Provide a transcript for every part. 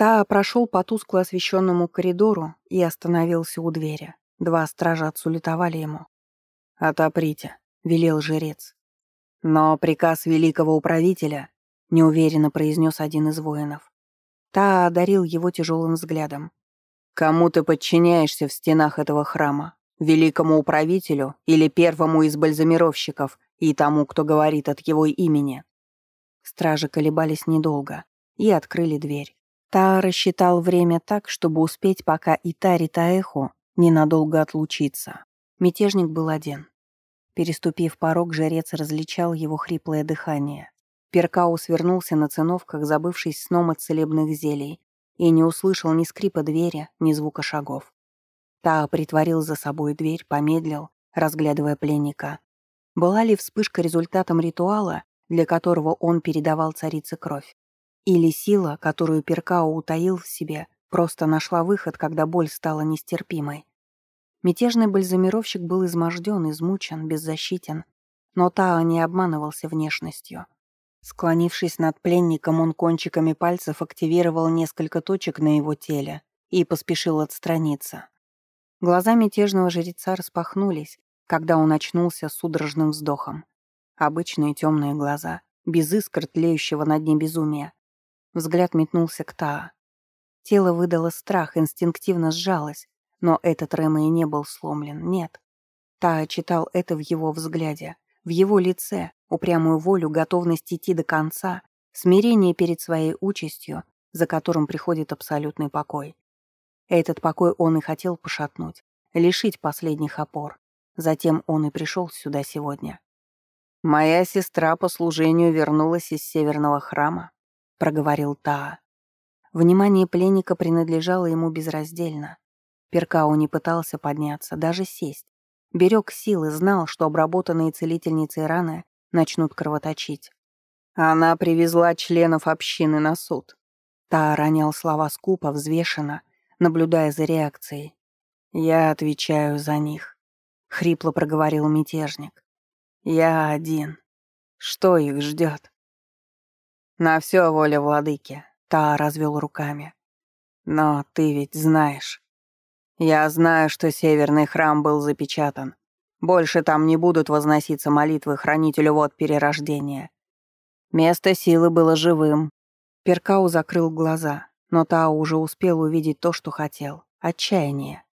Та прошел по тускло освещенному коридору и остановился у двери. Два стража отсулетовали ему. «Отоприте», — велел жрец. «Но приказ великого управителя», — неуверенно произнес один из воинов. Та одарил его тяжелым взглядом. «Кому ты подчиняешься в стенах этого храма? Великому управителю или первому из бальзамировщиков и тому, кто говорит от его имени?» Стражи колебались недолго и открыли дверь. Та рассчитал время так, чтобы успеть, пока Итари Таэху ненадолго отлучиться. Мятежник был один. Переступив порог, жрец различал его хриплое дыхание. Перкау свернулся на циновках, забывшись сном от целебных зелий, и не услышал ни скрипа двери, ни звука шагов. Та притворил за собой дверь, помедлил, разглядывая пленника. Была ли вспышка результатом ритуала, для которого он передавал царице кровь? Или сила, которую Перкао утаил в себе, просто нашла выход, когда боль стала нестерпимой? Мятежный бальзамировщик был изможден, измучен, беззащитен, но Тао не обманывался внешностью. Склонившись над пленником, он кончиками пальцев активировал несколько точек на его теле и поспешил отстраниться. Глаза мятежного жреца распахнулись, когда он очнулся судорожным вздохом. Обычные темные глаза, без искр тлеющего на дне безумия. Взгляд метнулся к Таа. Тело выдало страх, инстинктивно сжалось, но этот Рэма и не был сломлен, нет. Таа читал это в его взгляде, в его лице, упрямую волю, готовность идти до конца, смирение перед своей участью, за которым приходит абсолютный покой. Этот покой он и хотел пошатнуть, лишить последних опор. Затем он и пришел сюда сегодня. «Моя сестра по служению вернулась из северного храма», — проговорил Таа. Внимание пленника принадлежало ему безраздельно. Перкау не пытался подняться, даже сесть. Берег силы, знал, что обработанные целительницей раны начнут кровоточить. Она привезла членов общины на суд. Та ронял слова скупо, взвешенно, наблюдая за реакцией. «Я отвечаю за них», — хрипло проговорил мятежник. «Я один. Что их ждет?» «На все воля владыки», — Та развел руками. «Но ты ведь знаешь». Я знаю, что северный храм был запечатан. Больше там не будут возноситься молитвы хранителю вод перерождения. Место силы было живым. Перкау закрыл глаза, но Тао уже успел увидеть то, что хотел — отчаяние.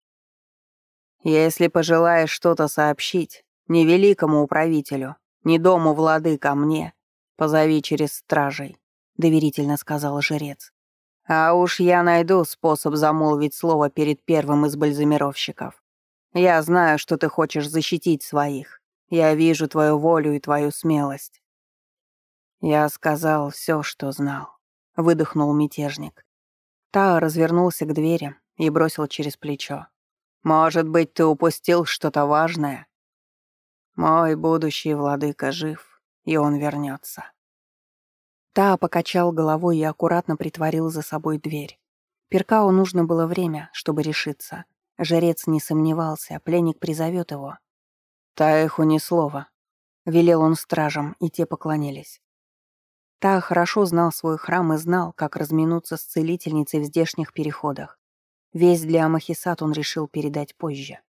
«Если пожелаешь что-то сообщить, не великому управителю, не дому влады ко мне, позови через стражей», — доверительно сказал жрец. А уж я найду способ замолвить слово перед первым из бальзамировщиков. Я знаю, что ты хочешь защитить своих. Я вижу твою волю и твою смелость. Я сказал все, что знал. Выдохнул мятежник. Та развернулся к двери и бросил через плечо. «Может быть, ты упустил что-то важное?» «Мой будущий владыка жив, и он вернется. Та покачал головой и аккуратно притворил за собой дверь. Перкау нужно было время, чтобы решиться. Жрец не сомневался, пленник призовет его. «Таэху ни слова», — велел он стражам, и те поклонились. Та хорошо знал свой храм и знал, как разминуться с целительницей в здешних переходах. Весь для Амахисат он решил передать позже.